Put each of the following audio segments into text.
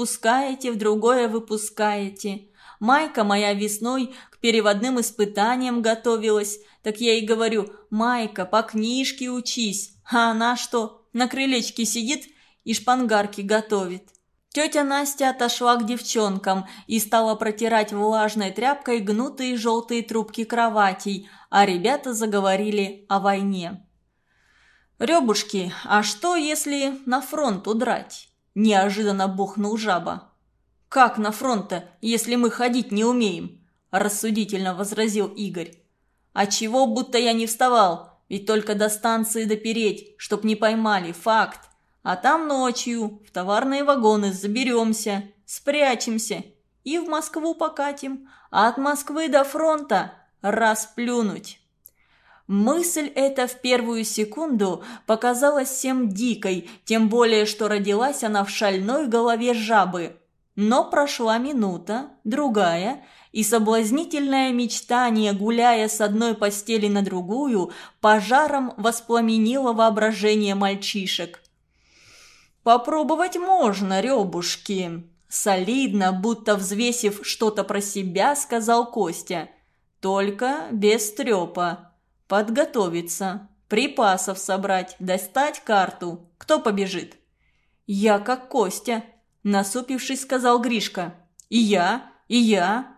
отпускаете, в другое выпускаете. Майка моя весной к переводным испытаниям готовилась, так я ей говорю, Майка, по книжке учись. А она что, на крылечке сидит и шпангарки готовит. Тетя Настя отошла к девчонкам и стала протирать влажной тряпкой гнутые желтые трубки кроватей, а ребята заговорили о войне. «Ребушки, а что, если на фронт удрать?» – неожиданно бухнул жаба. «Как на фронт-то, если мы ходить не умеем?» – рассудительно возразил Игорь. «А чего, будто я не вставал? Ведь только до станции допереть, чтоб не поймали, факт. А там ночью в товарные вагоны заберемся, спрячемся и в Москву покатим, а от Москвы до фронта расплюнуть. Мысль эта в первую секунду показалась всем дикой, тем более, что родилась она в шальной голове жабы. Но прошла минута, другая, и соблазнительное мечтание, гуляя с одной постели на другую, пожаром воспламенило воображение мальчишек. «Попробовать можно, ребушки!» Солидно, будто взвесив что-то про себя, сказал Костя. «Только без трепа. Подготовиться, припасов собрать, достать карту. Кто побежит?» «Я как Костя», – насупившись, сказал Гришка. «И я, и я».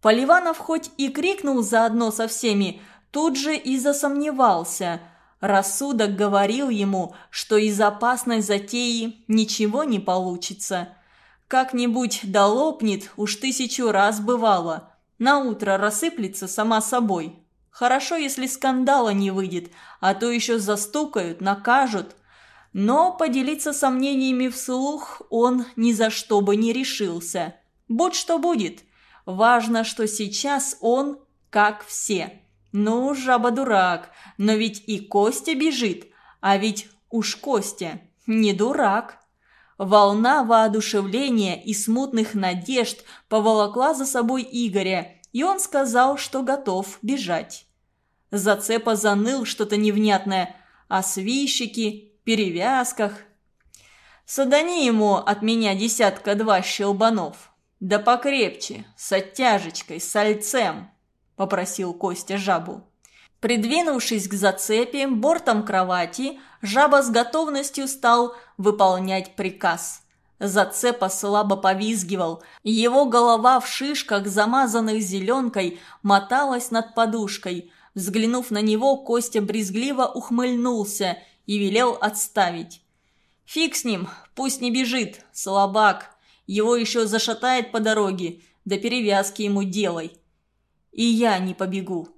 Поливанов хоть и крикнул заодно со всеми, тут же и засомневался – Рассудок говорил ему, что из опасной затеи ничего не получится. Как-нибудь долопнет, уж тысячу раз бывало. На утро рассыплется сама собой. Хорошо, если скандала не выйдет, а то еще застукают, накажут. Но поделиться сомнениями вслух он ни за что бы не решился. Будь что будет. Важно, что сейчас он как все. Ну, жаба-дурак, но ведь и Костя бежит, а ведь уж Костя не дурак. Волна воодушевления и смутных надежд поволокла за собой Игоря, и он сказал, что готов бежать. Зацепа заныл что-то невнятное о свищике, перевязках. Садани ему от меня десятка-два щелбанов. Да покрепче, с оттяжечкой, с сальцем. – попросил Костя жабу. Придвинувшись к зацепе бортом кровати, жаба с готовностью стал выполнять приказ. Зацепа слабо повизгивал, его голова в шишках, замазанных зеленкой, моталась над подушкой. Взглянув на него, Костя брезгливо ухмыльнулся и велел отставить. «Фиг с ним, пусть не бежит, слабак. Его еще зашатает по дороге, да перевязки ему делай». «И я не побегу».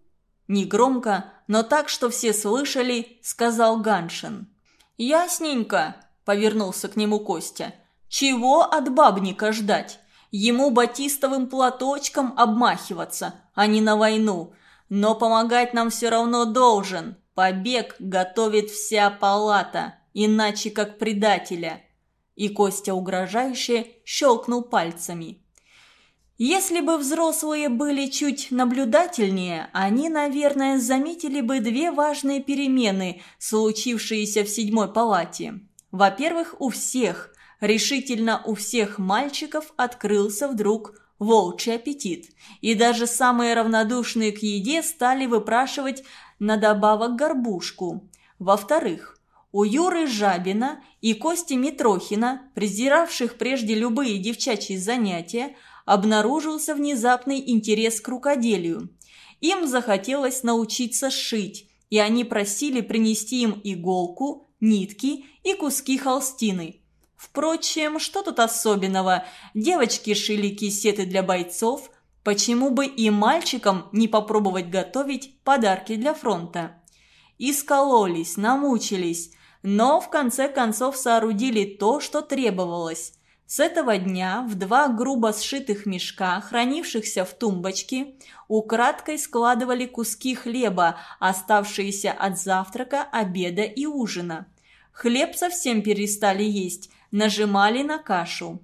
Негромко, но так, что все слышали, сказал Ганшин. «Ясненько», – повернулся к нему Костя. «Чего от бабника ждать? Ему батистовым платочком обмахиваться, а не на войну. Но помогать нам все равно должен. Побег готовит вся палата, иначе как предателя». И Костя угрожающе щелкнул пальцами. Если бы взрослые были чуть наблюдательнее, они, наверное, заметили бы две важные перемены, случившиеся в седьмой палате. Во-первых, у всех, решительно у всех мальчиков открылся вдруг волчий аппетит, и даже самые равнодушные к еде стали выпрашивать на добавок горбушку. Во-вторых, у Юры Жабина и Кости Митрохина, презиравших прежде любые девчачьи занятия, обнаружился внезапный интерес к рукоделию. Им захотелось научиться шить, и они просили принести им иголку, нитки и куски холстины. Впрочем, что тут особенного? Девочки шили кисеты для бойцов, почему бы и мальчикам не попробовать готовить подарки для фронта? Искололись, намучились, но в конце концов соорудили то, что требовалось. С этого дня в два грубо сшитых мешка, хранившихся в тумбочке, украдкой складывали куски хлеба, оставшиеся от завтрака, обеда и ужина. Хлеб совсем перестали есть, нажимали на кашу.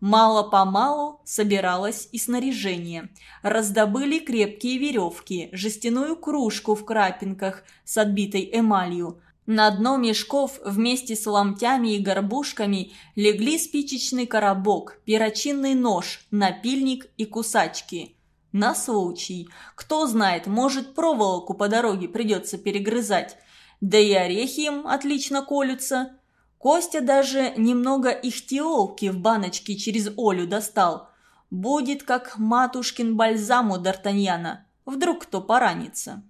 Мало-помалу собиралось и снаряжение. Раздобыли крепкие веревки, жестяную кружку в крапинках с отбитой эмалью, На дно мешков вместе с ломтями и горбушками легли спичечный коробок, перочинный нож, напильник и кусачки. На случай. Кто знает, может, проволоку по дороге придется перегрызать. Да и орехи им отлично колются. Костя даже немного ихтиолки в баночке через Олю достал. Будет как матушкин бальзам у Д'Артаньяна. Вдруг кто поранится.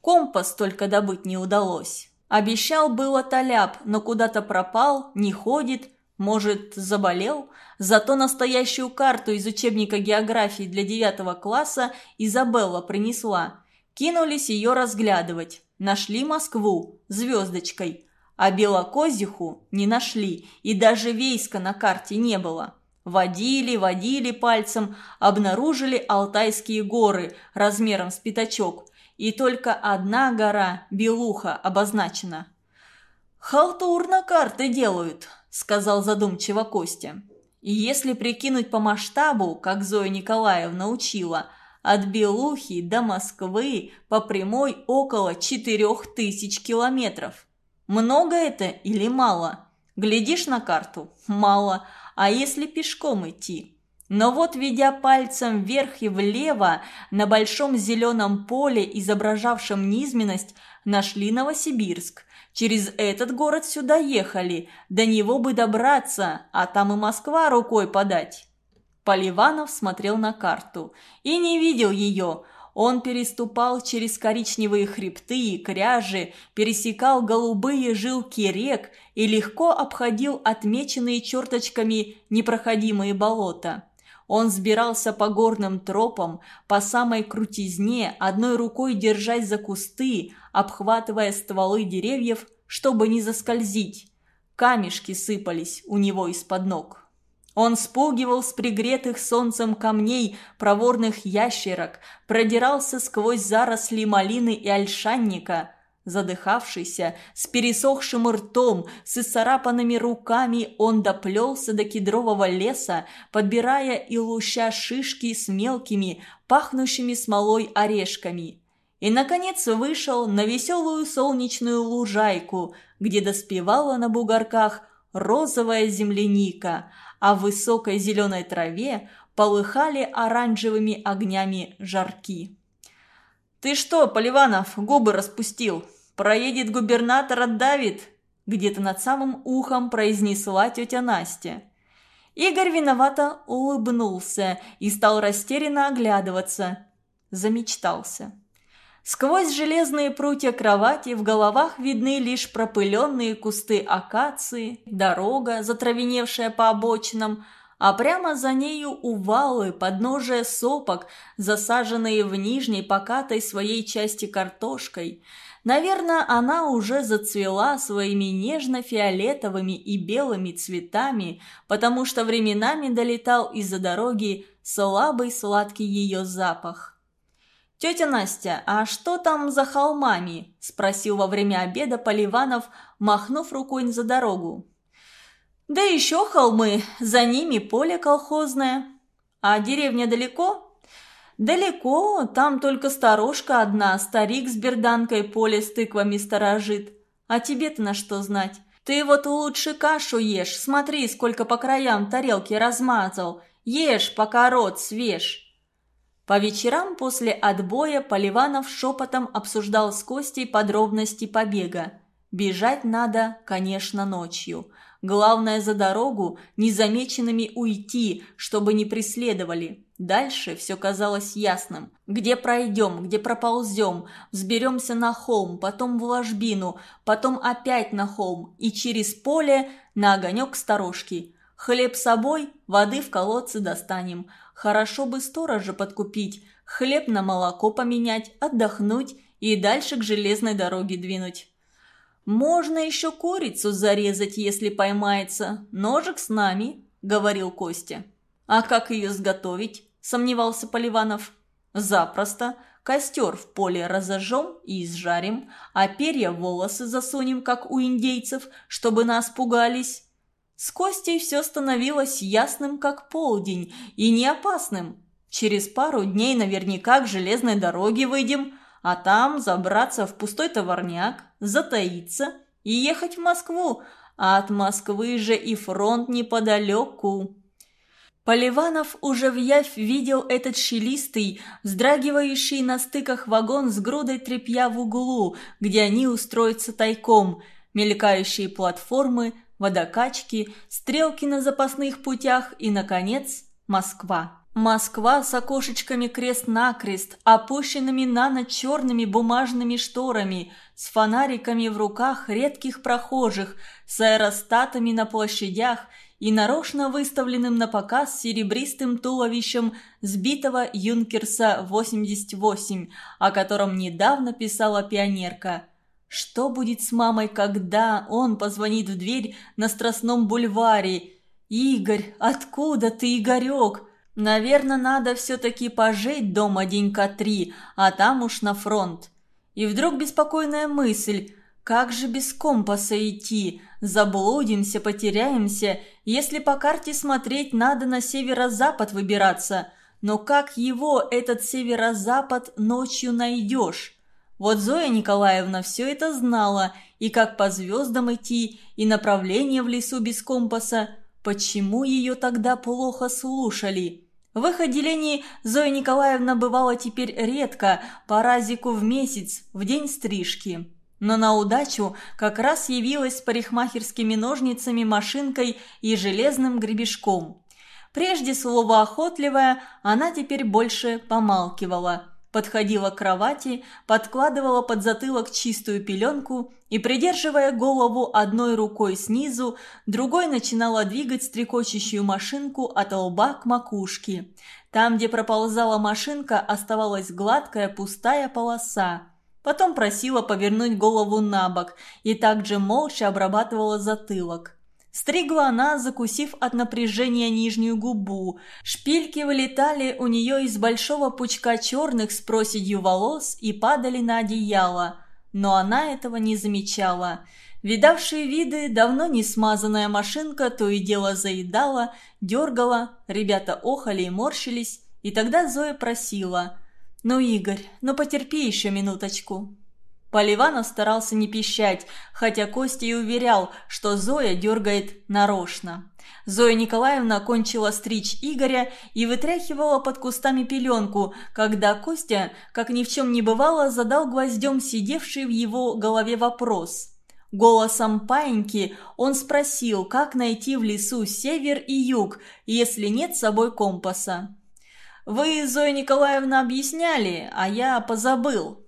Компас только добыть не удалось. Обещал было Толяп, но куда-то пропал, не ходит, может, заболел. Зато настоящую карту из учебника географии для девятого класса Изабелла принесла. Кинулись ее разглядывать. Нашли Москву звездочкой. А Белокозиху не нашли, и даже Вейска на карте не было. Водили, водили пальцем, обнаружили Алтайские горы размером с пятачок – и только одна гора, Белуха, обозначена. «Халтурно карты делают», – сказал задумчиво Костя. «И если прикинуть по масштабу, как Зоя Николаевна учила, от Белухи до Москвы по прямой около четырех тысяч километров. Много это или мало? Глядишь на карту – мало, а если пешком идти – но вот, ведя пальцем вверх и влево, на большом зеленом поле, изображавшем низменность, нашли Новосибирск. Через этот город сюда ехали, до него бы добраться, а там и Москва рукой подать. Поливанов смотрел на карту и не видел ее. Он переступал через коричневые хребты и кряжи, пересекал голубые жилки рек и легко обходил отмеченные черточками непроходимые болота. Он сбирался по горным тропам, по самой крутизне, одной рукой держась за кусты, обхватывая стволы деревьев, чтобы не заскользить. Камешки сыпались у него из-под ног. Он спугивал с пригретых солнцем камней проворных ящерок, продирался сквозь заросли малины и ольшанника – Задыхавшийся, с пересохшим ртом, с исцарапанными руками, он доплелся до кедрового леса, подбирая и луща шишки с мелкими, пахнущими смолой орешками. И, наконец, вышел на веселую солнечную лужайку, где доспевала на бугорках розовая земляника, а в высокой зеленой траве полыхали оранжевыми огнями жарки. «Ты что, Поливанов, губы распустил? Проедет губернатор, отдавит!» Где-то над самым ухом произнесла тетя Настя. Игорь виновато улыбнулся и стал растерянно оглядываться. Замечтался. Сквозь железные прутья кровати в головах видны лишь пропыленные кусты акации, дорога, затравеневшая по обочинам – а прямо за нею увалы, подножия сопок, засаженные в нижней покатой своей части картошкой. Наверное, она уже зацвела своими нежно-фиолетовыми и белыми цветами, потому что временами долетал из-за дороги слабый сладкий ее запах. «Тетя Настя, а что там за холмами?» – спросил во время обеда Поливанов, махнув рукой за дорогу. Да еще холмы, за ними поле колхозное. А деревня далеко? Далеко, там только сторожка одна, старик с берданкой поле с тыквами сторожит. А тебе-то на что знать? Ты вот лучше кашу ешь, смотри, сколько по краям тарелки размазал. Ешь, пока рот свеж. По вечерам после отбоя Поливанов шепотом обсуждал с Костей подробности побега. Бежать надо, конечно, ночью – Главное за дорогу незамеченными уйти, чтобы не преследовали. Дальше все казалось ясным. Где пройдем, где проползем, взберемся на холм, потом в ложбину, потом опять на холм и через поле на огонек сторожки. Хлеб с собой, воды в колодце достанем. Хорошо бы сторожа подкупить, хлеб на молоко поменять, отдохнуть и дальше к железной дороге двинуть. «Можно еще курицу зарезать, если поймается. Ножик с нами», — говорил Костя. «А как ее сготовить?» — сомневался Поливанов. «Запросто. Костер в поле разожжем и изжарим, а перья волосы засунем, как у индейцев, чтобы нас пугались». С Костей все становилось ясным, как полдень, и не опасным. Через пару дней наверняка к железной дороге выйдем, а там забраться в пустой товарняк, затаиться и ехать в Москву, а от Москвы же и фронт неподалеку. Поливанов уже в явь видел этот щелистый, вздрагивающий на стыках вагон с грудой тряпья в углу, где они устроятся тайком, мелькающие платформы, водокачки, стрелки на запасных путях и, наконец, Москва. Москва с окошечками крест-накрест, опущенными на ночь черными бумажными шторами, с фонариками в руках редких прохожих, с аэростатами на площадях и нарочно выставленным на показ серебристым туловищем сбитого Юнкерса-88, о котором недавно писала пионерка. Что будет с мамой, когда он позвонит в дверь на Страстном бульваре? «Игорь, откуда ты, Игорек?» Наверное, надо все-таки пожить дома денька три, а там уж на фронт. И вдруг беспокойная мысль, как же без компаса идти? Заблудимся, потеряемся. Если по карте смотреть, надо на северо-запад выбираться. Но как его, этот северо-запад, ночью найдешь? Вот Зоя Николаевна все это знала, и как по звездам идти, и направление в лесу без компаса. Почему ее тогда плохо слушали? В их отделении Зоя Николаевна бывала теперь редко, по разику в месяц, в день стрижки. Но на удачу как раз явилась с парикмахерскими ножницами, машинкой и железным гребешком. Прежде словоохотливая, она теперь больше помалкивала – подходила к кровати, подкладывала под затылок чистую пеленку и, придерживая голову одной рукой снизу, другой начинала двигать стрекочущую машинку от лба к макушке. Там, где проползала машинка, оставалась гладкая пустая полоса. Потом просила повернуть голову на бок и также молча обрабатывала затылок. Стригла она, закусив от напряжения нижнюю губу. Шпильки вылетали у нее из большого пучка черных с проседью волос и падали на одеяло. Но она этого не замечала. Видавшие виды, давно не смазанная машинка то и дело заедала, дергала, ребята охали и морщились, и тогда Зоя просила «Ну, Игорь, ну потерпи еще минуточку». Поливанов старался не пищать, хотя Костя и уверял, что Зоя дергает нарочно. Зоя Николаевна кончила стричь Игоря и вытряхивала под кустами пеленку, когда Костя, как ни в чем не бывало, задал гвоздем сидевший в его голове вопрос. Голосом паиньки он спросил, как найти в лесу север и юг, если нет с собой компаса. «Вы, Зоя Николаевна, объясняли, а я позабыл»,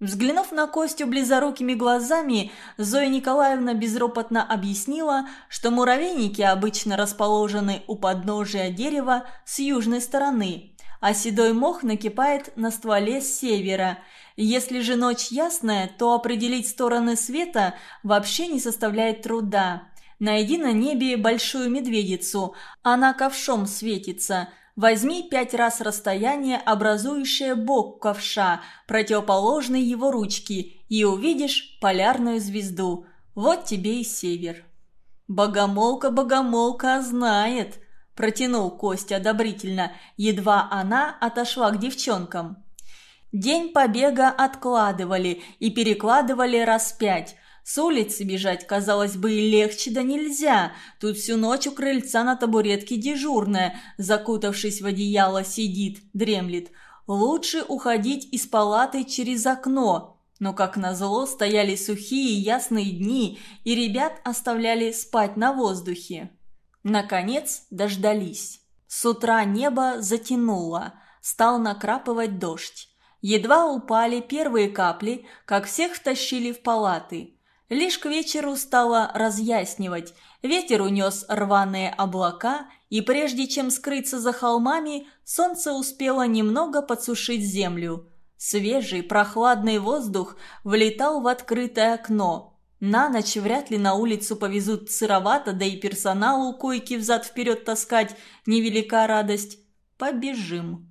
Взглянув на Костю близорукими глазами, Зоя Николаевна безропотно объяснила, что муравейники обычно расположены у подножия дерева с южной стороны, а седой мох накипает на стволе с севера. Если же ночь ясная, то определить стороны света вообще не составляет труда. Найди на небе большую медведицу, она ковшом светится – Возьми пять раз расстояние, образующее бок ковша, противоположный его ручке, и увидишь полярную звезду. Вот тебе и север. «Богомолка-богомолка знает», – протянул Костя одобрительно, едва она отошла к девчонкам. День побега откладывали и перекладывали раз пять – с улицы бежать, казалось бы, и легче да нельзя. Тут всю ночь у крыльца на табуретке дежурная, закутавшись в одеяло, сидит, дремлет. Лучше уходить из палаты через окно. Но, как назло, стояли сухие ясные дни, и ребят оставляли спать на воздухе. Наконец дождались. С утра небо затянуло, стал накрапывать дождь. Едва упали первые капли, как всех втащили в палаты – Лишь к вечеру стало разъяснивать. Ветер унес рваные облака, и прежде чем скрыться за холмами, солнце успело немного подсушить землю. Свежий, прохладный воздух влетал в открытое окно. На ночь вряд ли на улицу повезут сыровато, да и персоналу койки взад-вперед таскать невелика радость. Побежим.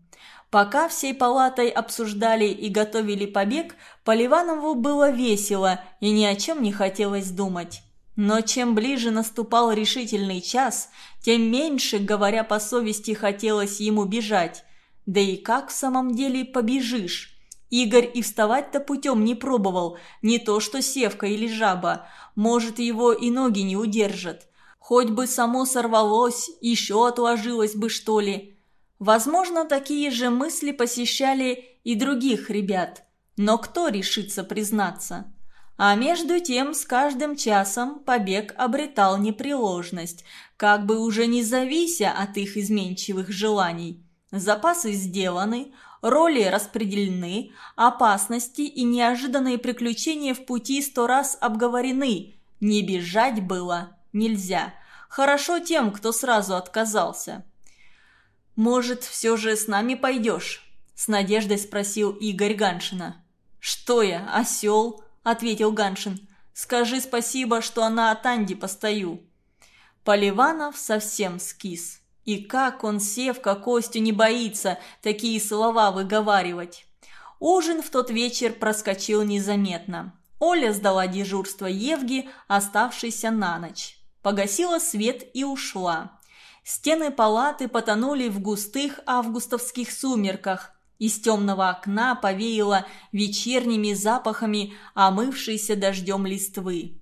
Пока всей палатой обсуждали и готовили побег, Поливанову было весело и ни о чем не хотелось думать. Но чем ближе наступал решительный час, тем меньше, говоря по совести, хотелось ему бежать. Да и как в самом деле побежишь? Игорь и вставать-то путем не пробовал, не то что севка или жаба. Может, его и ноги не удержат. Хоть бы само сорвалось, еще отложилось бы, что ли. Возможно, такие же мысли посещали и других ребят. Но кто решится признаться? А между тем, с каждым часом побег обретал непреложность, как бы уже не завися от их изменчивых желаний. Запасы сделаны, роли распределены, опасности и неожиданные приключения в пути сто раз обговорены. Не бежать было нельзя. Хорошо тем, кто сразу отказался. «Может, все же с нами пойдешь?» – с надеждой спросил Игорь Ганшина. «Что я, осел?» – ответил Ганшин. «Скажи спасибо, что на Атанде постою». Поливанов совсем скис. И как он, Севка, Костю не боится такие слова выговаривать. Ужин в тот вечер проскочил незаметно. Оля сдала дежурство Евги, оставшейся на ночь. Погасила свет и ушла. Стены палаты потонули в густых августовских сумерках. Из темного окна повеяло вечерними запахами омывшейся дождем листвы.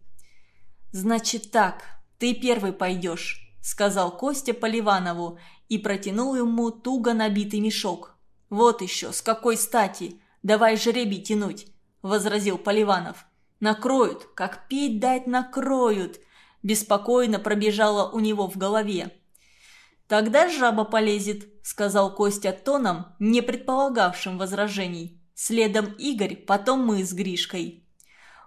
«Значит так, ты первый пойдешь», сказал Костя Поливанову и протянул ему туго набитый мешок. «Вот еще, с какой стати? Давай жребий тянуть», – возразил Поливанов. «Накроют, как пить дать накроют», – беспокойно пробежало у него в голове. «Тогда жаба полезет», – сказал Костя тоном, не предполагавшим возражений. Следом Игорь, потом мы с Гришкой.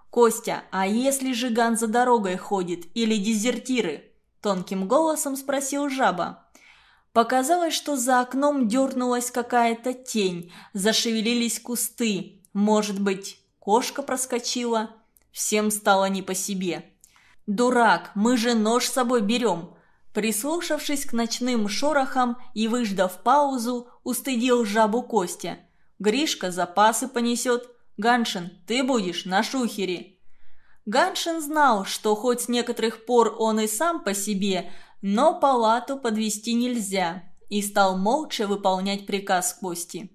«Костя, а если жиган за дорогой ходит или дезертиры?» Тонким голосом спросил жаба. Показалось, что за окном дернулась какая-то тень, зашевелились кусты. Может быть, кошка проскочила? Всем стало не по себе. «Дурак, мы же нож с собой берем!» Прислушавшись к ночным шорохам и выждав паузу, устыдил жабу Костя. «Гришка запасы понесет. Ганшин, ты будешь на шухере!» Ганшин знал, что хоть с некоторых пор он и сам по себе, но палату подвести нельзя, и стал молча выполнять приказ Кости.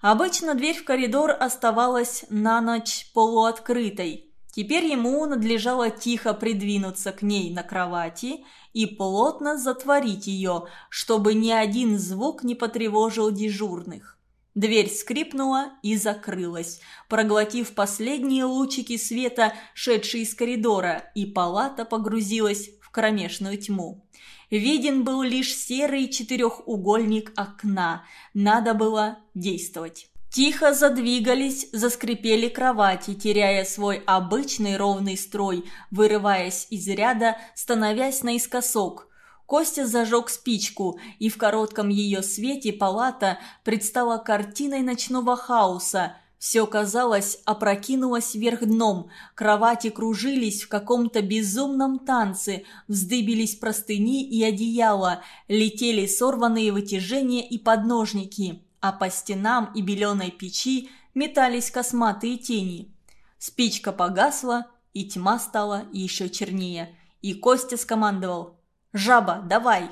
Обычно дверь в коридор оставалась на ночь полуоткрытой. Теперь ему надлежало тихо придвинуться к ней на кровати и плотно затворить ее, чтобы ни один звук не потревожил дежурных. Дверь скрипнула и закрылась, проглотив последние лучики света, шедшие из коридора, и палата погрузилась в кромешную тьму. Виден был лишь серый четырехугольник окна. Надо было действовать. Тихо задвигались, заскрипели кровати, теряя свой обычный ровный строй, вырываясь из ряда, становясь наискосок – Костя зажег спичку, и в коротком ее свете палата предстала картиной ночного хаоса. Все, казалось, опрокинулось вверх дном, кровати кружились в каком-то безумном танце, вздыбились простыни и одеяла, летели сорванные вытяжения и подножники, а по стенам и беленой печи метались косматые тени. Спичка погасла, и тьма стала еще чернее, и Костя скомандовал «Жаба, давай!»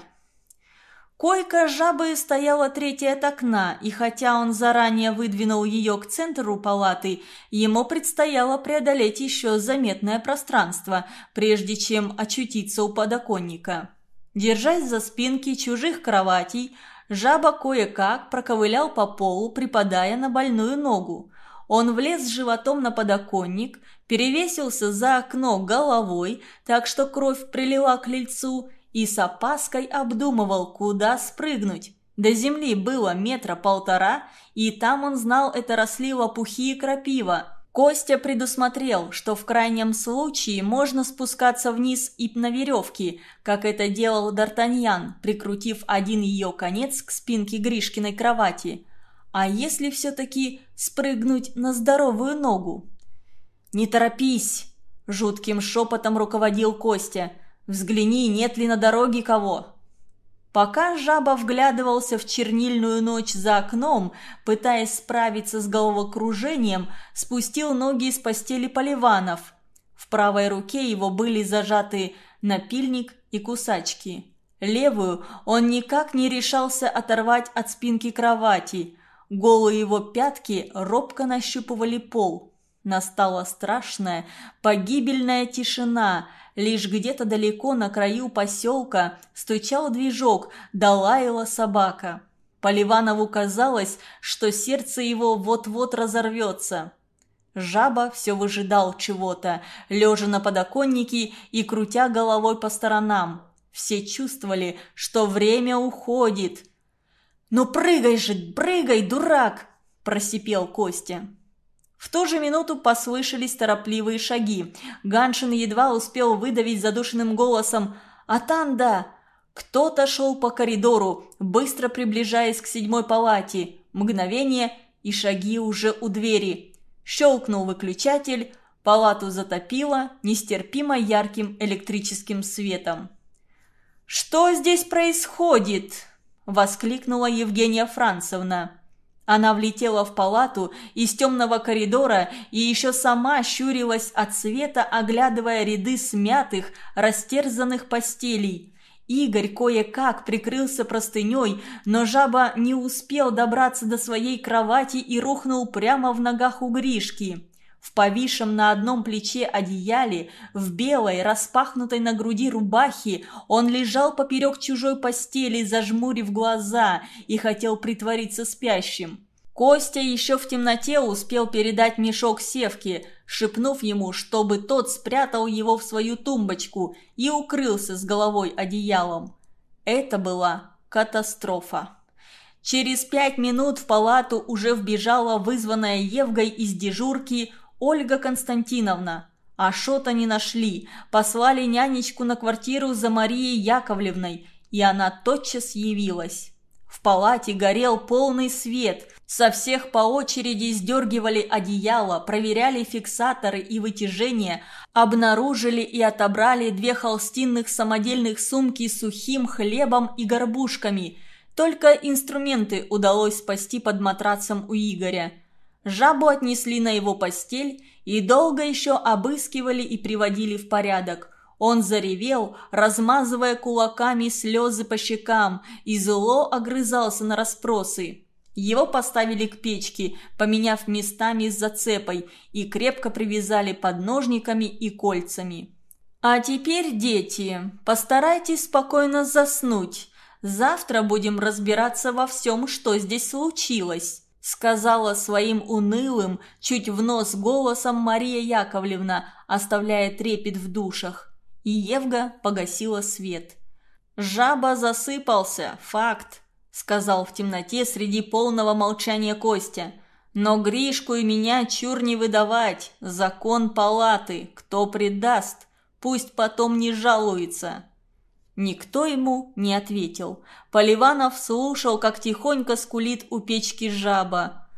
Койка жабы стояла третья от окна, и хотя он заранее выдвинул ее к центру палаты, ему предстояло преодолеть еще заметное пространство, прежде чем очутиться у подоконника. Держась за спинки чужих кроватей, жаба кое-как проковылял по полу, припадая на больную ногу. Он влез животом на подоконник, перевесился за окно головой, так что кровь прилила к лицу, и с опаской обдумывал, куда спрыгнуть. До земли было метра полтора, и там он знал, это росли лопухи и крапива. Костя предусмотрел, что в крайнем случае можно спускаться вниз и на веревке, как это делал Д'Артаньян, прикрутив один ее конец к спинке Гришкиной кровати. А если все-таки спрыгнуть на здоровую ногу? «Не торопись!» – жутким шепотом руководил Костя – Взгляни, нет ли на дороге кого». Пока жаба вглядывался в чернильную ночь за окном, пытаясь справиться с головокружением, спустил ноги из постели Поливанов. В правой руке его были зажаты напильник и кусачки. Левую он никак не решался оторвать от спинки кровати. голые его пятки робко нащупывали пол. Настала страшная, погибельная тишина. Лишь где-то далеко на краю поселка стучал движок, да лаяла собака. Поливанову казалось, что сердце его вот-вот разорвется. Жаба все выжидал чего-то, лежа на подоконнике и крутя головой по сторонам. Все чувствовали, что время уходит. «Ну прыгай же, прыгай, дурак!» – просипел Костя. В ту же минуту послышались торопливые шаги. Ганшин едва успел выдавить задушенным голосом «Атанда!». Кто-то шел по коридору, быстро приближаясь к седьмой палате. Мгновение, и шаги уже у двери. Щелкнул выключатель, палату затопило нестерпимо ярким электрическим светом. «Что здесь происходит?» – воскликнула Евгения Францевна. Она влетела в палату из темного коридора и еще сама щурилась от света, оглядывая ряды смятых, растерзанных постелей. Игорь кое-как прикрылся простыней, но жаба не успел добраться до своей кровати и рухнул прямо в ногах у Гришки. В повисшем на одном плече одеяле, в белой, распахнутой на груди рубахе, он лежал поперек чужой постели, зажмурив глаза, и хотел притвориться спящим. Костя еще в темноте успел передать мешок Севке, шепнув ему, чтобы тот спрятал его в свою тумбочку и укрылся с головой одеялом. Это была катастрофа. Через пять минут в палату уже вбежала вызванная Евгой из дежурки Ольга Константиновна. А Шота не нашли, послали нянечку на квартиру за Марией Яковлевной, и она тотчас явилась. В палате горел полный свет, со всех по очереди сдергивали одеяло, проверяли фиксаторы и вытяжения, обнаружили и отобрали две холстинных самодельных сумки с сухим хлебом и горбушками. Только инструменты удалось спасти под матрацем у Игоря. Жабу отнесли на его постель и долго еще обыскивали и приводили в порядок. Он заревел, размазывая кулаками слезы по щекам, и зло огрызался на расспросы. Его поставили к печке, поменяв местами с зацепой, и крепко привязали подножниками и кольцами. «А теперь, дети, постарайтесь спокойно заснуть. Завтра будем разбираться во всем, что здесь случилось» сказала своим унылым, чуть в нос голосом Мария Яковлевна, оставляя трепет в душах. И Евга погасила свет. «Жаба засыпался, факт», — сказал в темноте среди полного молчания Костя. «Но Гришку и меня чур не выдавать. Закон палаты. Кто предаст, пусть потом не жалуется». Никто ему не ответил. Поливанов слушал, как тихонько скулит у печки жаба.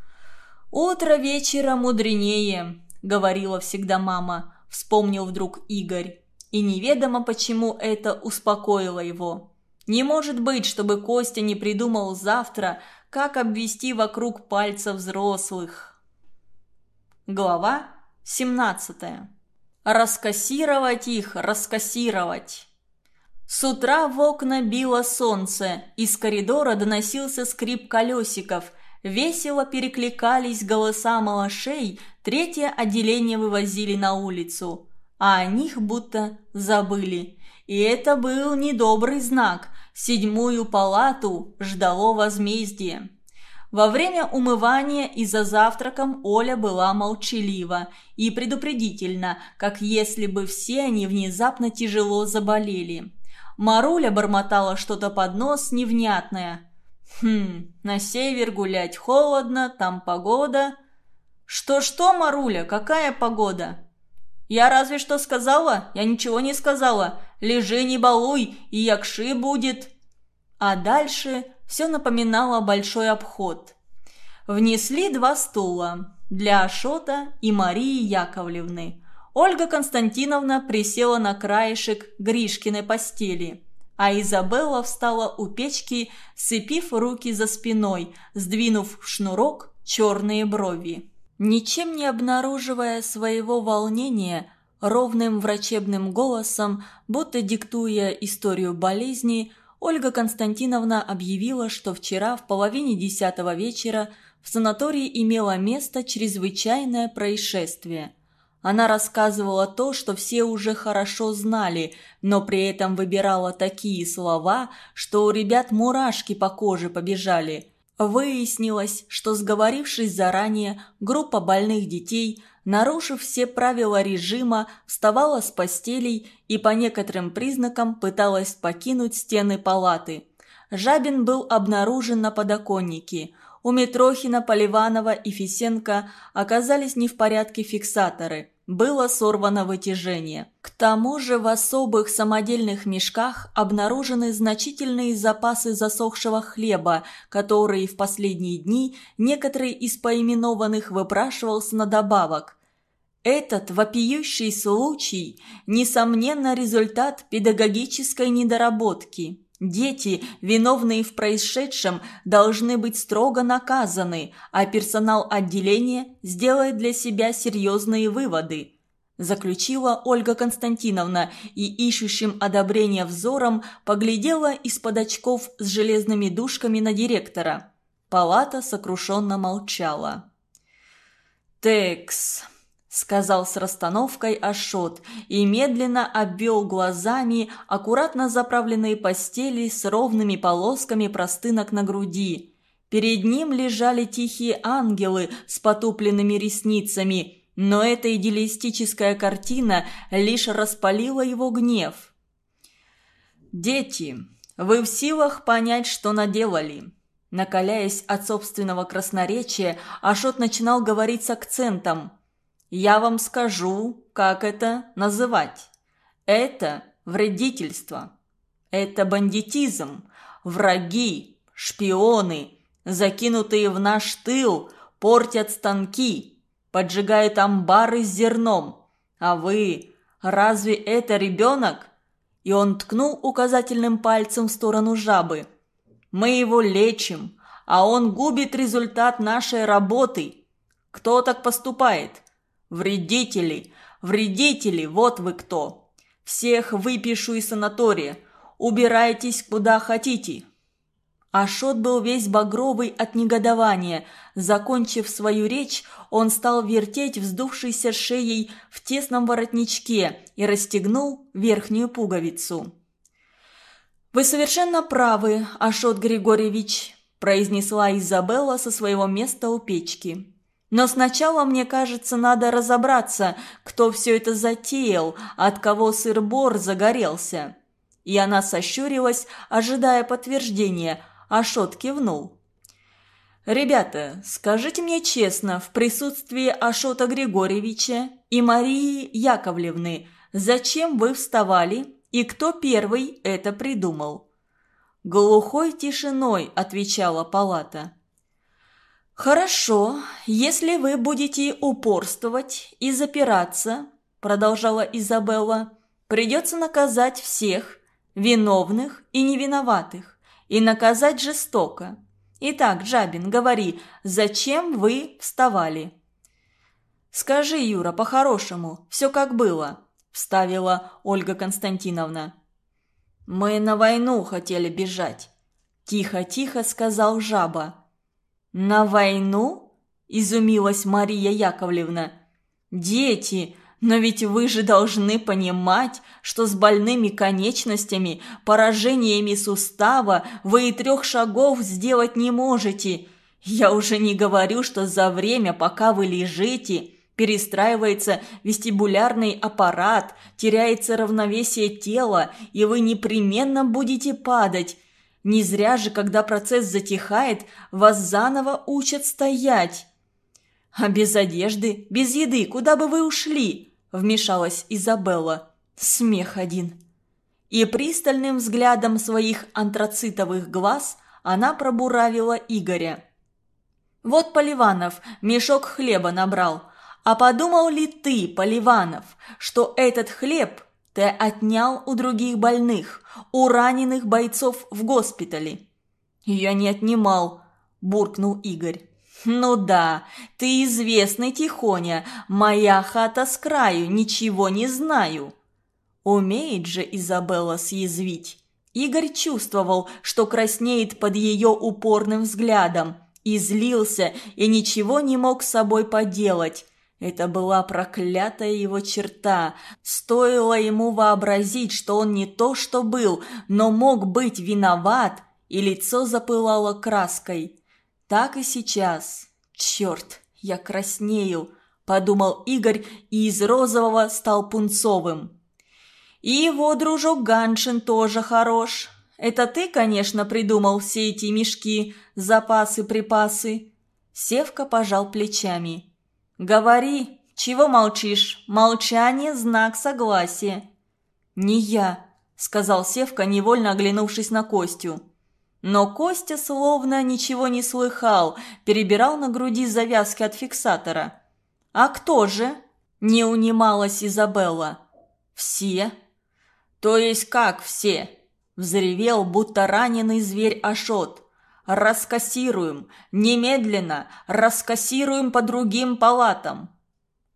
«Утро вечера мудренее», — говорила всегда мама, — вспомнил вдруг Игорь. И неведомо почему это успокоило его. Не может быть, чтобы Костя не придумал завтра, как обвести вокруг пальца взрослых. Глава 17. Раскассировать их, раскассировать. С утра в окна било солнце, из коридора доносился скрип колесиков, весело перекликались голоса малышей, третье отделение вывозили на улицу. А о них будто забыли. И это был недобрый знак, седьмую палату ждало возмездие. Во время умывания и за завтраком Оля была молчалива и предупредительна, как если бы все они внезапно тяжело заболели. Маруля бормотала что-то под нос невнятное. «Хм, на север гулять холодно, там погода». «Что-что, Маруля, какая погода?» «Я разве что сказала? Я ничего не сказала. Лежи, не балуй, и якши будет». А дальше все напоминало большой обход. Внесли два стула для Ашота и Марии Яковлевны. Ольга Константиновна присела на краешек Гришкиной постели, а Изабелла встала у печки, сцепив руки за спиной, сдвинув в шнурок черные брови. Ничем не обнаруживая своего волнения, ровным врачебным голосом, будто диктуя историю болезни, Ольга Константиновна объявила, что вчера в половине десятого вечера в санатории имело место чрезвычайное происшествие. Она рассказывала то, что все уже хорошо знали, но при этом выбирала такие слова, что у ребят мурашки по коже побежали. Выяснилось, что сговорившись заранее, группа больных детей, нарушив все правила режима, вставала с постелей и по некоторым признакам пыталась покинуть стены палаты. Жабин был обнаружен на подоконнике – у Митрохина, Поливанова и Фисенко оказались не в порядке фиксаторы. Было сорвано вытяжение. К тому же в особых самодельных мешках обнаружены значительные запасы засохшего хлеба, которые в последние дни некоторые из поименованных выпрашивался на добавок. Этот вопиющий случай, несомненно, результат педагогической недоработки. Дети, виновные в происшедшем, должны быть строго наказаны, а персонал отделения сделает для себя серьезные выводы. Заключила Ольга Константиновна и ищущим одобрения взором поглядела из-под очков с железными дужками на директора. Палата сокрушенно молчала. «Текс», сказал с расстановкой Ашот и медленно обвел глазами аккуратно заправленные постели с ровными полосками простынок на груди. Перед ним лежали тихие ангелы с потупленными ресницами, но эта идеалистическая картина лишь распалила его гнев. «Дети, вы в силах понять, что наделали?» Накаляясь от собственного красноречия, Ашот начинал говорить с акцентом – я вам скажу, как это называть. Это вредительство. Это бандитизм. Враги, шпионы, закинутые в наш тыл, портят станки, поджигают амбары с зерном. А вы, разве это ребенок? И он ткнул указательным пальцем в сторону жабы. Мы его лечим, а он губит результат нашей работы. Кто так поступает? «Вредители! Вредители! Вот вы кто! Всех выпишу из санатория! Убирайтесь куда хотите!» Ашот был весь багровый от негодования. Закончив свою речь, он стал вертеть вздувшейся шеей в тесном воротничке и расстегнул верхнюю пуговицу. «Вы совершенно правы, Ашот Григорьевич», – произнесла Изабелла со своего места у печки. Но сначала, мне кажется, надо разобраться, кто все это затеял, от кого сыр-бор загорелся». И она сощурилась, ожидая подтверждения, а Шот кивнул. «Ребята, скажите мне честно, в присутствии Ашота Григорьевича и Марии Яковлевны, зачем вы вставали и кто первый это придумал?» Глухой тишиной отвечала палата. «Хорошо, если вы будете упорствовать и запираться», – продолжала Изабелла, – «придется наказать всех, виновных и невиноватых, и наказать жестоко. Итак, Джабин, говори, зачем вы вставали?» «Скажи, Юра, по-хорошему, все как было», – вставила Ольга Константиновна. «Мы на войну хотели бежать», – тихо-тихо сказал жаба. «На войну?» – изумилась Мария Яковлевна. «Дети, но ведь вы же должны понимать, что с больными конечностями, поражениями сустава вы и трех шагов сделать не можете. Я уже не говорю, что за время, пока вы лежите, перестраивается вестибулярный аппарат, теряется равновесие тела, и вы непременно будете падать. Не зря же, когда процесс затихает, вас заново учат стоять. А без одежды, без еды, куда бы вы ушли? Вмешалась Изабелла. Смех один. И пристальным взглядом своих антрацитовых глаз она пробуравила Игоря. «Вот Поливанов мешок хлеба набрал. А подумал ли ты, Поливанов, что этот хлеб ты отнял у других больных, у раненых бойцов в госпитале». «Я не отнимал», – буркнул Игорь. «Ну да, ты известный тихоня, моя хата с краю, ничего не знаю». Умеет же Изабелла съязвить. Игорь чувствовал, что краснеет под ее упорным взглядом, и злился, и ничего не мог с собой поделать. Это была проклятая его черта. Стоило ему вообразить, что он не то что был, но мог быть виноват, и лицо запылало краской. Так и сейчас. Черт, я краснею, подумал Игорь и из розового стал пунцовым. И его дружок Ганшин тоже хорош. Это ты, конечно, придумал все эти мешки, запасы-припасы. Севка пожал плечами. Говори, чего молчишь? Молчание – знак согласия. Не я, сказал Севка, невольно оглянувшись на Костю. Но Костя словно ничего не слыхал, перебирал на груди завязки от фиксатора. «А кто же?» – не унималась Изабелла. «Все», «То есть как все?» – взревел, будто раненый зверь Ашот. «Раскассируем! Немедленно! Раскассируем по другим палатам!»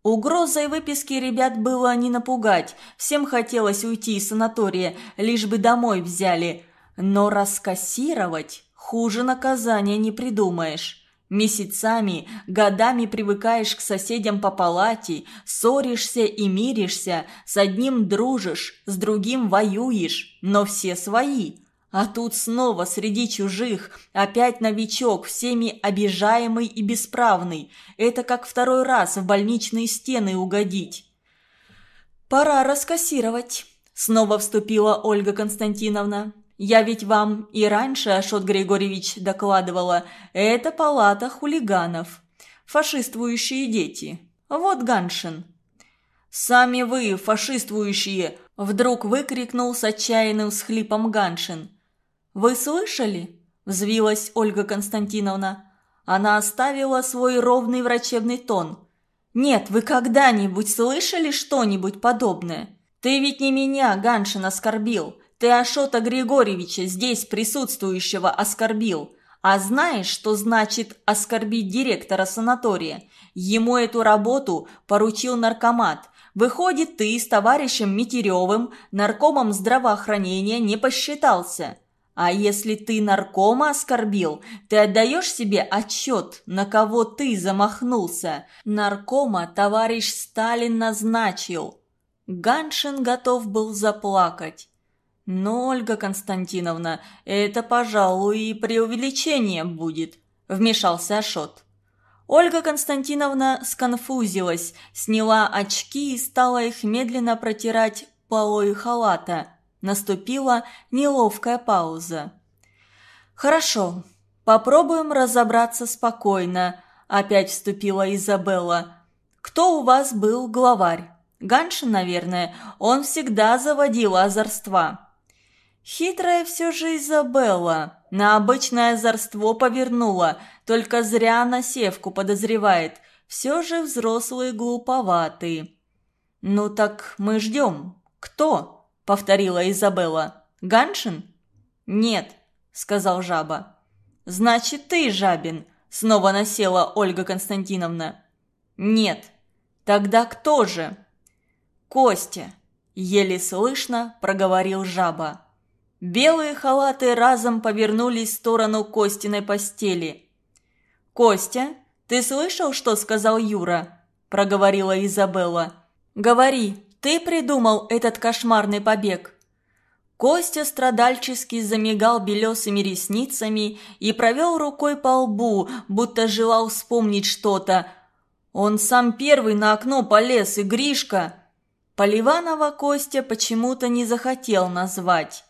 Угрозой выписки ребят было не напугать, всем хотелось уйти из санатория, лишь бы домой взяли. Но раскассировать хуже наказания не придумаешь. Месяцами, годами привыкаешь к соседям по палате, ссоришься и миришься, с одним дружишь, с другим воюешь, но все свои. А тут снова среди чужих, опять новичок, всеми обижаемый и бесправный. Это как второй раз в больничные стены угодить. «Пора раскассировать», – снова вступила Ольга Константиновна. Я ведь вам и раньше, Ашот Григорьевич, докладывала, это палата хулиганов. Фашиствующие дети. Вот Ганшин». «Сами вы, фашиствующие!» – вдруг выкрикнул с отчаянным схлипом Ганшин. «Вы слышали?» – взвилась Ольга Константиновна. Она оставила свой ровный врачебный тон. «Нет, вы когда-нибудь слышали что-нибудь подобное? Ты ведь не меня, Ганшин, оскорбил. Ты Ашота Григорьевича, здесь присутствующего, оскорбил. А знаешь, что значит оскорбить директора санатория? Ему эту работу поручил наркомат. Выходит, ты с товарищем Митеревым, наркомом здравоохранения, не посчитался. А если ты наркома оскорбил, ты отдаешь себе отчет, на кого ты замахнулся. Наркома товарищ Сталин назначил. Ганшин готов был заплакать. «Но, Ольга Константиновна, это, пожалуй, и преувеличение будет», – вмешался Ашот. Ольга Константиновна сконфузилась, сняла очки и стала их медленно протирать полой халата. Наступила неловкая пауза. «Хорошо, попробуем разобраться спокойно», – опять вступила Изабелла. «Кто у вас был главарь?» «Ганшин, наверное. Он всегда заводил озорства». Хитрая все же Изабелла. На обычное озорство повернула, только зря на севку подозревает. Все же взрослые глуповатые. «Ну так мы ждем. Кто?» — повторила Изабелла. «Ганшин?» «Нет», — сказал жаба. «Значит, ты, жабин», — снова насела Ольга Константиновна. «Нет». «Тогда кто же?» «Костя», — еле слышно проговорил жаба. Белые халаты разом повернулись в сторону Костиной постели. «Костя, ты слышал, что сказал Юра?» – проговорила Изабелла. «Говори, ты придумал этот кошмарный побег?» Костя страдальчески замигал белесыми ресницами и провел рукой по лбу, будто желал вспомнить что-то. Он сам первый на окно полез, и Гришка... Поливанова Костя почему-то не захотел назвать.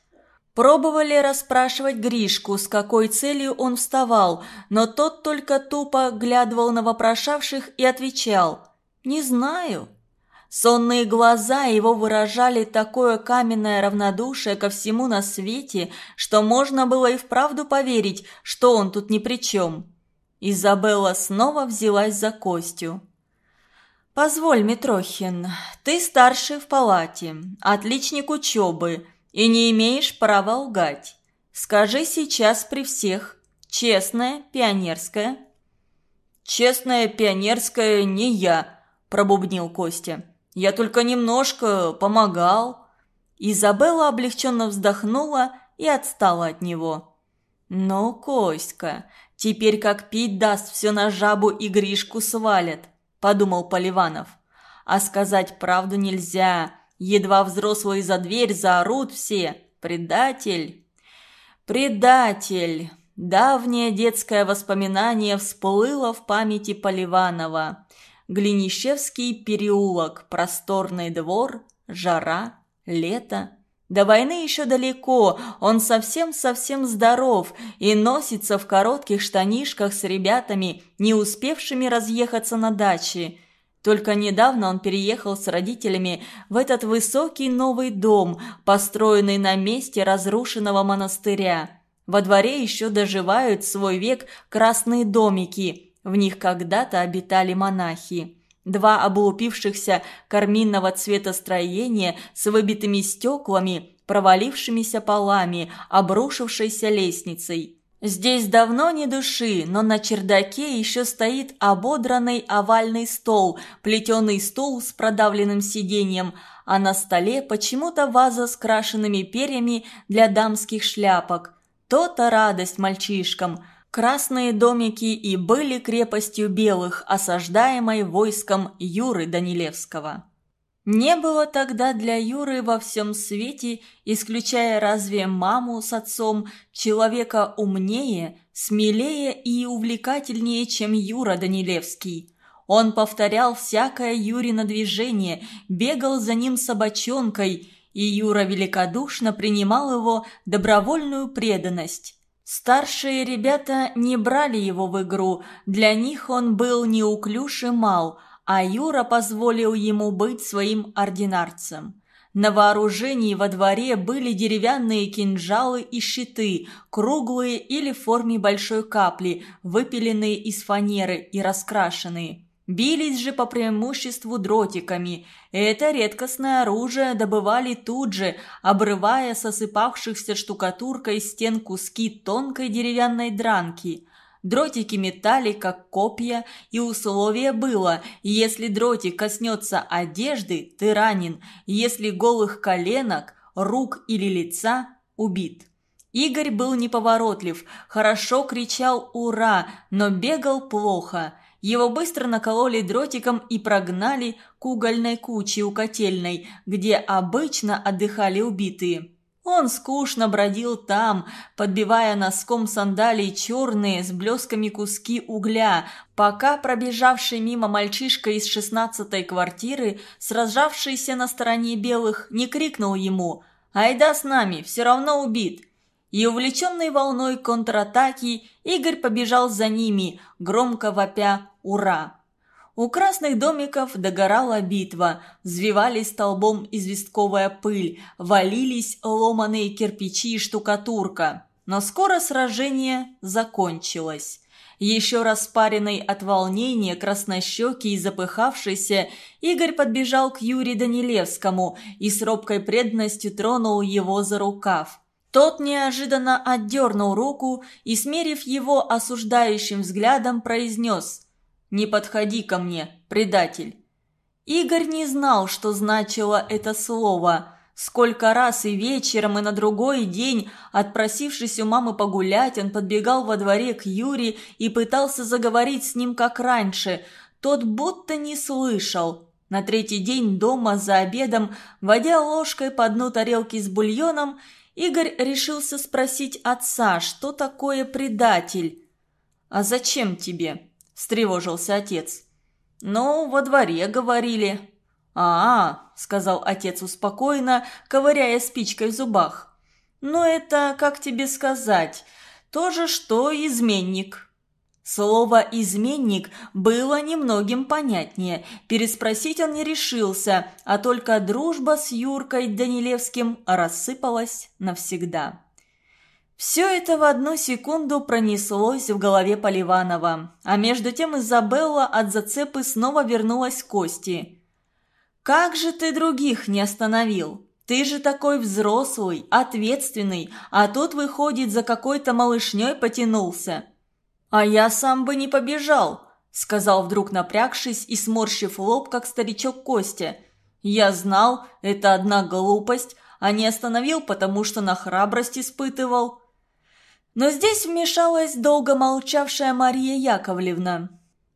Пробовали расспрашивать Гришку, с какой целью он вставал, но тот только тупо глядывал на вопрошавших и отвечал «Не знаю». Сонные глаза его выражали такое каменное равнодушие ко всему на свете, что можно было и вправду поверить, что он тут ни при чем. Изабелла снова взялась за Костю. «Позволь, Митрохин, ты старший в палате, отличник учебы» и не имеешь права лгать. Скажи сейчас при всех. Честная, пионерская». «Честная, пионерская не я», – пробубнил Костя. «Я только немножко помогал». Изабелла облегченно вздохнула и отстала от него. «Ну, Коська, теперь как пить даст, все на жабу и Гришку свалят», – подумал Поливанов. «А сказать правду нельзя. Едва взрослые за дверь заорут все. Предатель!» «Предатель!» Давнее детское воспоминание всплыло в памяти Поливанова. Глинищевский переулок, просторный двор, жара, лето. До войны еще далеко, он совсем-совсем здоров и носится в коротких штанишках с ребятами, не успевшими разъехаться на даче. Только недавно он переехал с родителями в этот высокий новый дом, построенный на месте разрушенного монастыря. Во дворе еще доживают свой век красные домики. В них когда-то обитали монахи. Два облупившихся карминного цвета строения с выбитыми стеклами, провалившимися полами, обрушившейся лестницей. Здесь давно не души, но на чердаке еще стоит ободранный овальный стол, плетеный стул с продавленным сиденьем, а на столе почему-то ваза с крашенными перьями для дамских шляпок. То-то радость мальчишкам. Красные домики и были крепостью белых, осаждаемой войском Юры Данилевского. Не было тогда для Юры во всем свете, исключая разве маму с отцом, человека умнее, смелее и увлекательнее, чем Юра Данилевский. Он повторял всякое Юрино движение, бегал за ним собачонкой – и Юра великодушно принимал его добровольную преданность. Старшие ребята не брали его в игру, для них он был неуклюж и мал, а Юра позволил ему быть своим ординарцем. На вооружении во дворе были деревянные кинжалы и щиты, круглые или в форме большой капли, выпиленные из фанеры и раскрашенные. Бились же по преимуществу дротиками. Это редкостное оружие добывали тут же, обрывая с осыпавшихся штукатуркой стен куски тонкой деревянной дранки. Дротики метали, как копья, и условие было, если дротик коснется одежды, ты ранен, если голых коленок, рук или лица – убит. Игорь был неповоротлив, хорошо кричал «Ура!», но бегал плохо – его быстро накололи дротиком и прогнали к угольной куче у котельной, где обычно отдыхали убитые. Он скучно бродил там, подбивая носком сандалий черные с блесками куски угля, пока пробежавший мимо мальчишка из шестнадцатой квартиры, сражавшийся на стороне белых, не крикнул ему «Айда с нами, все равно убит!» И, увлеченный волной контратаки, Игорь побежал за ними, громко вопя «Ура!». У красных домиков догорала битва, взвивались столбом известковая пыль, валились ломаные кирпичи и штукатурка. Но скоро сражение закончилось. Еще распаренный от волнения, краснощекий и запыхавшийся, Игорь подбежал к Юрию Данилевскому и с робкой преданностью тронул его за рукав. Тот неожиданно отдернул руку и, смерив его осуждающим взглядом, произнес «Не подходи ко мне, предатель». Игорь не знал, что значило это слово. Сколько раз и вечером, и на другой день, отпросившись у мамы погулять, он подбегал во дворе к Юре и пытался заговорить с ним как раньше. Тот будто не слышал. На третий день дома за обедом, водя ложкой по дну тарелки с бульоном, Игорь решился спросить отца, что такое предатель. «А зачем тебе?» – встревожился отец. «Ну, во дворе говорили». «А, -а сказал отец успокоенно, ковыряя спичкой в зубах. «Ну, это, как тебе сказать, то же, что изменник». Слово «изменник» было немногим понятнее. Переспросить он не решился, а только дружба с Юркой Данилевским рассыпалась навсегда. Все это в одну секунду пронеслось в голове Поливанова, а между тем Изабелла от зацепы снова вернулась к Кости. «Как же ты других не остановил? Ты же такой взрослый, ответственный, а тут, выходит, за какой-то малышней потянулся». «А я сам бы не побежал», — сказал вдруг напрягшись и сморщив лоб, как старичок Костя. «Я знал, это одна глупость, а не остановил, потому что на храбрость испытывал. Но здесь вмешалась долго молчавшая Мария Яковлевна.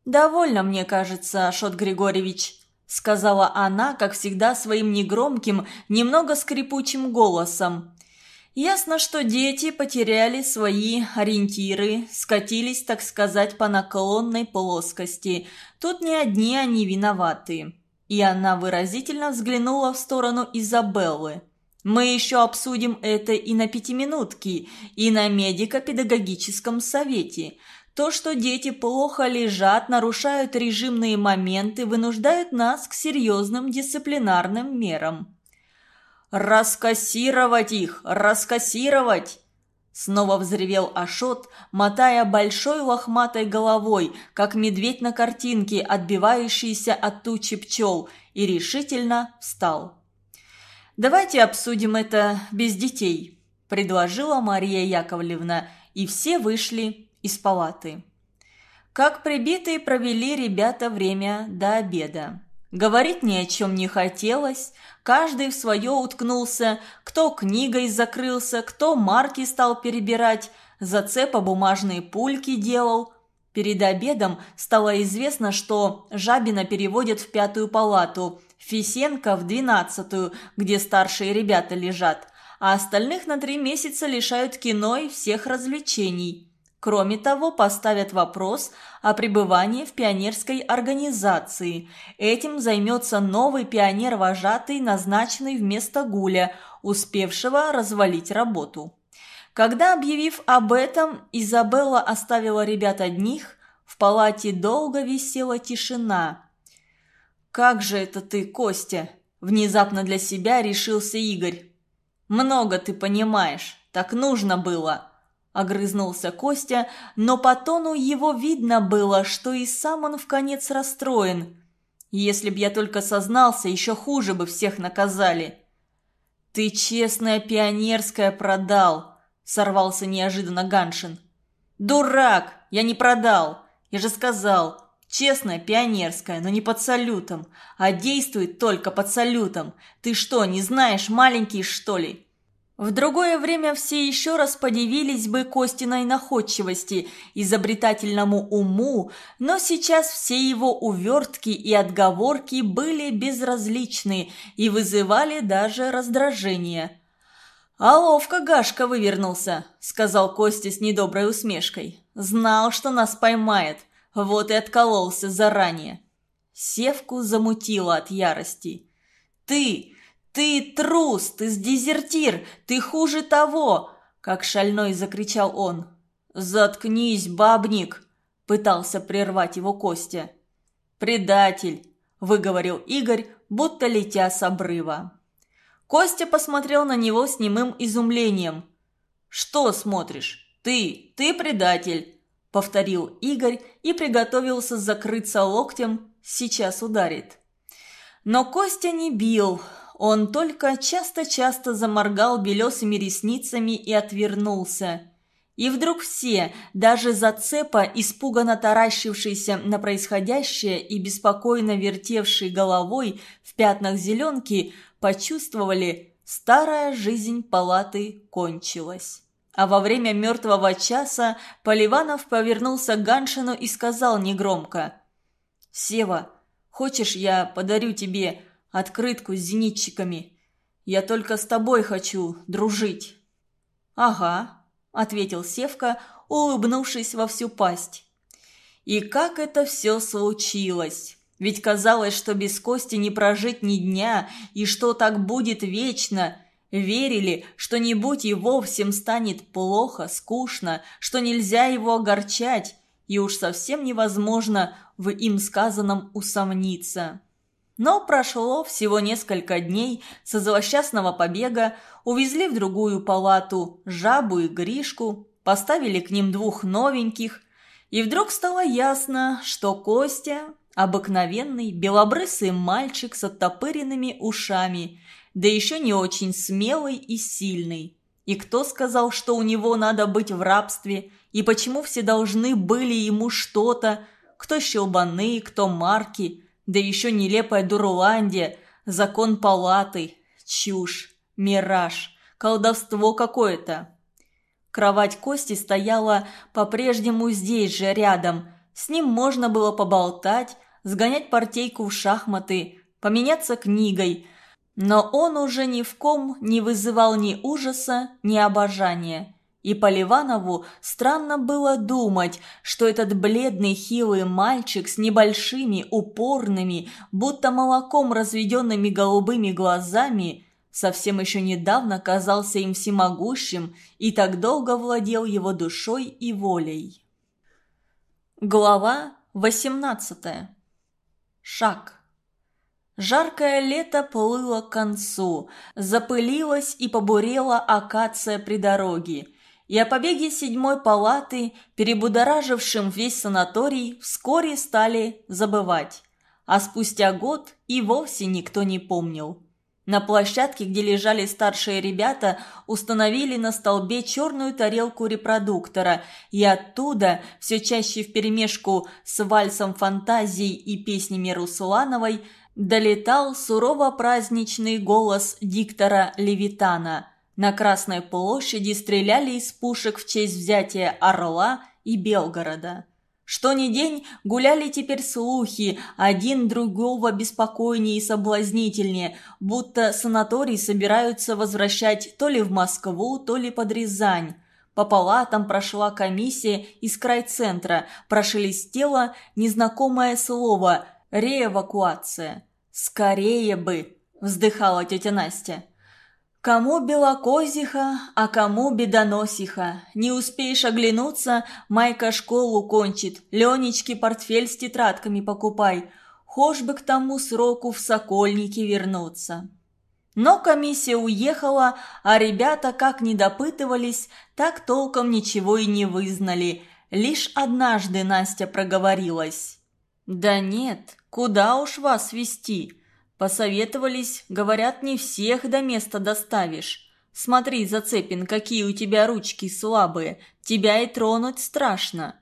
«Довольно, мне кажется, Ашот Григорьевич», — сказала она, как всегда, своим негромким, немного скрипучим голосом. Ясно, что дети потеряли свои ориентиры, скатились, так сказать, по наклонной плоскости. Тут не одни они виноваты. И она выразительно взглянула в сторону Изабеллы. Мы еще обсудим это и на пятиминутке, и на медико-педагогическом совете. То, что дети плохо лежат, нарушают режимные моменты, вынуждают нас к серьезным дисциплинарным мерам. «Раскассировать их! Раскассировать!» Снова взревел Ашот, мотая большой лохматой головой, как медведь на картинке, отбивающийся от тучи пчел, и решительно встал. «Давайте обсудим это без детей», – предложила Мария Яковлевна, и все вышли из палаты. Как прибитые провели ребята время до обеда. Говорить ни о чем не хотелось, каждый в свое уткнулся, кто книгой закрылся, кто марки стал перебирать, зацепа бумажные пульки делал. Перед обедом стало известно, что Жабина переводят в пятую палату, Фисенко в двенадцатую, где старшие ребята лежат, а остальных на три месяца лишают кино и всех развлечений. Кроме того, поставят вопрос о пребывании в пионерской организации. Этим займется новый пионер-вожатый, назначенный вместо Гуля, успевшего развалить работу. Когда, объявив об этом, Изабелла оставила ребят одних, в палате долго висела тишина. «Как же это ты, Костя?» – внезапно для себя решился Игорь. «Много ты понимаешь, так нужно было». – огрызнулся Костя, но по тону его видно было, что и сам он в конец расстроен. «Если б я только сознался, еще хуже бы всех наказали». «Ты честная пионерская продал», – сорвался неожиданно Ганшин. «Дурак! Я не продал! Я же сказал, честная пионерская, но не под салютом, а действует только под салютом. Ты что, не знаешь, маленький, что ли?» В другое время все еще раз подивились бы Костиной находчивости, изобретательному уму, но сейчас все его увертки и отговорки были безразличны и вызывали даже раздражение. «А ловко Гашка вывернулся», — сказал Костя с недоброй усмешкой. «Знал, что нас поймает, вот и откололся заранее». Севку замутило от ярости. «Ты, «Ты трус! Ты дезертир! Ты хуже того!» Как шальной закричал он. «Заткнись, бабник!» Пытался прервать его Костя. «Предатель!» – выговорил Игорь, будто летя с обрыва. Костя посмотрел на него с немым изумлением. «Что смотришь? Ты! Ты предатель!» – повторил Игорь и приготовился закрыться локтем. Сейчас ударит. Но Костя не бил, он только часто-часто заморгал белесыми ресницами и отвернулся. И вдруг все, даже зацепа, испуганно таращившийся на происходящее и беспокойно вертевший головой в пятнах зеленки, почувствовали, старая жизнь палаты кончилась. А во время мертвого часа Поливанов повернулся к Ганшину и сказал негромко. «Сева, хочешь, я подарю тебе открытку с зенитчиками. Я только с тобой хочу дружить». «Ага», — ответил Севка, улыбнувшись во всю пасть. «И как это все случилось?» Ведь казалось, что без Кости не прожить ни дня, и что так будет вечно. Верили, что не будь его, всем станет плохо, скучно, что нельзя его огорчать, и уж совсем невозможно в им сказанном усомниться. Но прошло всего несколько дней со злосчастного побега, увезли в другую палату Жабу и Гришку, поставили к ним двух новеньких, и вдруг стало ясно, что Костя – обыкновенный белобрысый мальчик с оттопыренными ушами, да еще не очень смелый и сильный. И кто сказал, что у него надо быть в рабстве, и почему все должны были ему что-то, кто щелбаны, кто марки – да еще нелепая Дурландия, закон палаты. Чушь. Мираж. Колдовство какое-то. Кровать Кости стояла по-прежнему здесь же, рядом. С ним можно было поболтать, сгонять партейку в шахматы, поменяться книгой. Но он уже ни в ком не вызывал ни ужаса, ни обожания. И Поливанову странно было думать, что этот бледный хилый мальчик с небольшими, упорными, будто молоком разведенными голубыми глазами совсем еще недавно казался им всемогущим и так долго владел его душой и волей. Глава 18. Шаг. Жаркое лето плыло к концу, запылилась и побурела акация при дороге, и о побеге седьмой палаты, перебудоражившим весь санаторий, вскоре стали забывать. А спустя год и вовсе никто не помнил. На площадке, где лежали старшие ребята, установили на столбе черную тарелку репродуктора, и оттуда, все чаще вперемешку с вальсом фантазий и песнями Руслановой, долетал сурово-праздничный голос диктора Левитана. На Красной площади стреляли из пушек в честь взятия Орла и Белгорода. Что ни день гуляли теперь слухи, один другого беспокойнее и соблазнительнее, будто санаторий собираются возвращать то ли в Москву, то ли под Рязань. По палатам прошла комиссия из крайцентра, прошелестело незнакомое слово «реэвакуация». «Скорее бы!» – вздыхала тетя Настя. Кому белокозиха, а кому бедоносиха. Не успеешь оглянуться, Майка школу кончит, Ленечке портфель с тетрадками покупай. Хошь бы к тому сроку в Сокольники вернуться. Но комиссия уехала, а ребята как не допытывались, так толком ничего и не вызнали. Лишь однажды Настя проговорилась. «Да нет, куда уж вас вести? Посоветовались, говорят, не всех до места доставишь. Смотри, Зацепин, какие у тебя ручки слабые, тебя и тронуть страшно».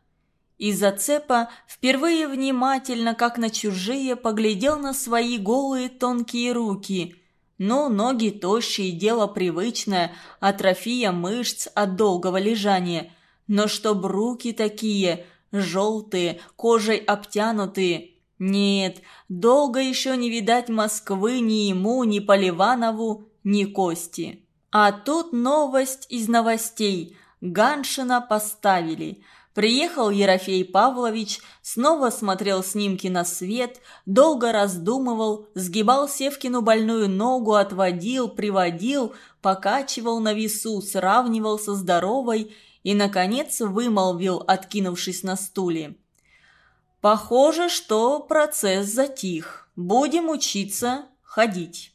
И Зацепа впервые внимательно, как на чужие, поглядел на свои голые тонкие руки. Ну, ноги тощие, дело привычное, атрофия мышц от долгого лежания. Но чтоб руки такие, желтые, кожей обтянутые, нет, долго еще не видать Москвы ни ему, ни Поливанову, ни Кости. А тут новость из новостей. Ганшина поставили. Приехал Ерофей Павлович, снова смотрел снимки на свет, долго раздумывал, сгибал Севкину больную ногу, отводил, приводил, покачивал на весу, сравнивал со здоровой и, наконец, вымолвил, откинувшись на стуле. Похоже, что процесс затих. Будем учиться ходить.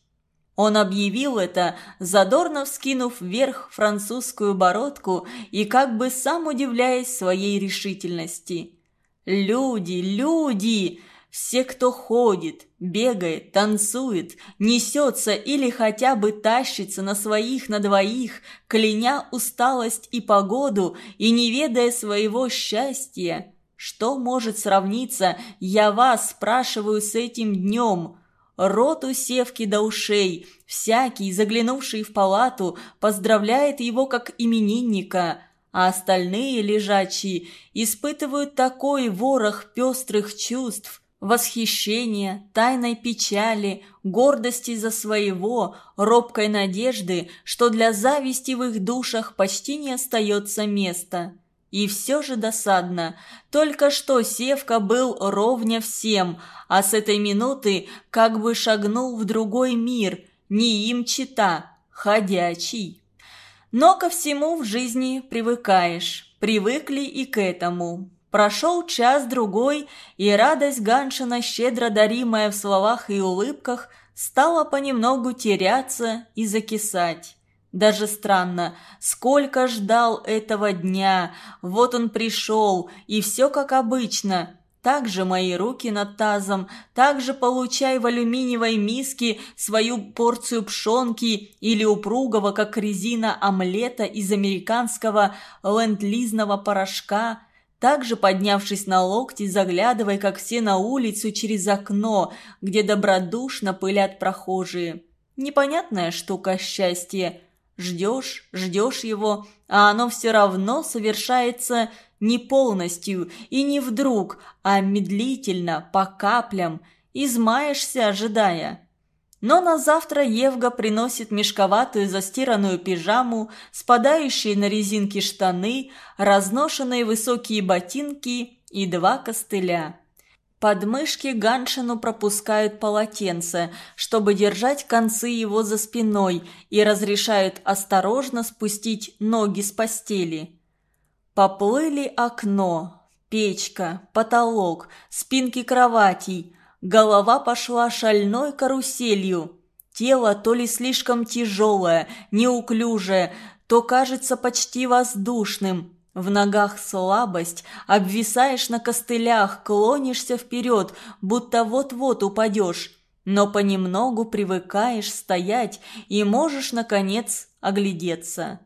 Он объявил это, задорно вскинув вверх французскую бородку и как бы сам удивляясь своей решительности. «Люди, люди! Все, кто ходит, бегает, танцует, несется или хотя бы тащится на своих на двоих, кляня усталость и погоду и не ведая своего счастья, что может сравниться, я вас спрашиваю, с этим днем? Рот у севки до ушей, всякий, заглянувший в палату, поздравляет его как именинника, а остальные лежачие испытывают такой ворох пестрых чувств, восхищения, тайной печали, гордости за своего, робкой надежды, что для зависти в их душах почти не остается места. И все же досадно. Только что Севка был ровня всем, а с этой минуты как бы шагнул в другой мир, не им чита, ходячий. Но ко всему в жизни привыкаешь. Привыкли и к этому. Прошел час-другой, и радость Ганшина, щедро даримая в словах и улыбках, стала понемногу теряться и закисать. Даже странно, сколько ждал этого дня. Вот он пришел, и все как обычно. Также мои руки над тазом, также получай в алюминиевой миске свою порцию пшенки или упругого, как резина, омлета из американского ленд-лизного порошка. Также, поднявшись на локти, заглядывай, как все на улицу через окно, где добродушно пылят прохожие. Непонятная штука счастье. Ждешь, ждешь его, а оно все равно совершается не полностью и не вдруг, а медлительно, по каплям, измаешься, ожидая. Но на завтра Евга приносит мешковатую застиранную пижаму, спадающие на резинки штаны, разношенные высокие ботинки и два костыля. Под мышки Ганшину пропускают полотенце, чтобы держать концы его за спиной и разрешают осторожно спустить ноги с постели. Поплыли окно, печка, потолок, спинки кроватей – Голова пошла шальной каруселью. Тело то ли слишком тяжелое, неуклюжее, то кажется почти воздушным. В ногах слабость, обвисаешь на костылях, клонишься вперед, будто вот-вот упадешь. Но понемногу привыкаешь стоять и можешь, наконец, оглядеться.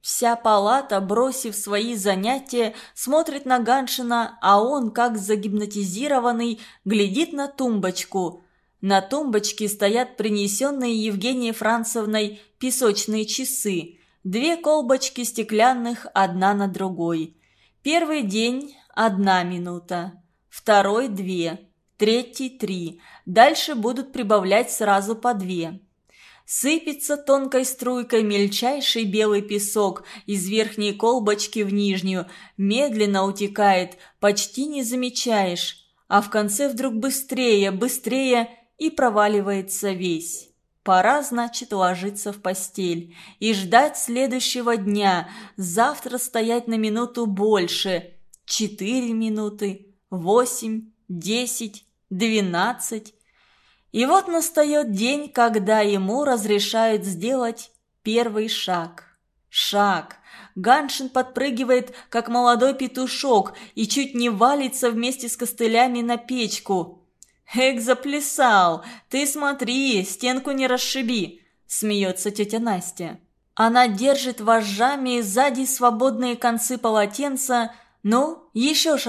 Вся палата, бросив свои занятия, смотрит на Ганшина, а он, как загипнотизированный, глядит на тумбочку. На тумбочке стоят принесенные Евгенией Францевной песочные часы. Две колбочки стеклянных, одна на другой. Первый день – одна минута, второй – две, третий – три. Дальше будут прибавлять сразу по две. Сыпется тонкой струйкой мельчайший белый песок из верхней колбочки в нижнюю, медленно утекает, почти не замечаешь, а в конце вдруг быстрее, быстрее и проваливается весь. Пора, значит, ложиться в постель и ждать следующего дня, завтра стоять на минуту больше. Четыре минуты, восемь, десять, двенадцать. И вот настает день, когда ему разрешают сделать первый шаг. Шаг. Ганшин подпрыгивает, как молодой петушок, и чуть не валится вместе с костылями на печку. «Эк, заплясал! Ты смотри, стенку не расшиби!» – смеется тетя Настя. Она держит вожжами сзади свободные концы полотенца. «Ну, еще шажок!»